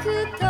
くと